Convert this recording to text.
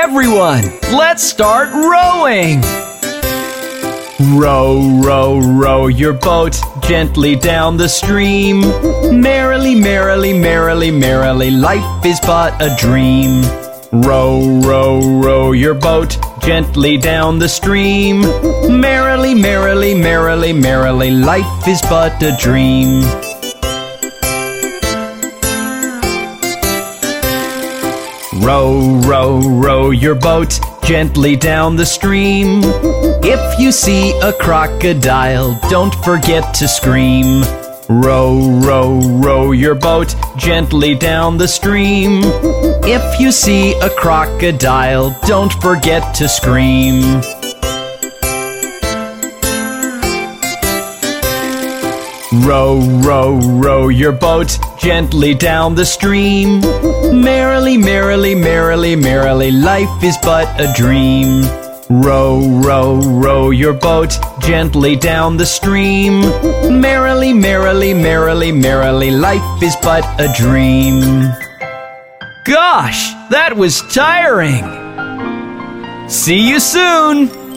Everyone, let's start rowing! Row, row, row your boat gently down the stream. Merrily, merrily, merrily, merrily, life is but a dream. Row, row, row your boat gently down the stream. Merrily, merrily, merrily, merrily, life is but a dream. Row, row, row your boat gently down the stream. If you see a crocodile, don't forget to scream. Row, row, row your boat gently down the stream. If you see a crocodile, don't forget to scream. Row, row, row your boat gently down the stream. Merrily, merrily, life is but a dream. Row, row, row your boat gently down the stream. Merrily, merrily, merrily, merrily, life is but a dream. Gosh, that was tiring. See you soon.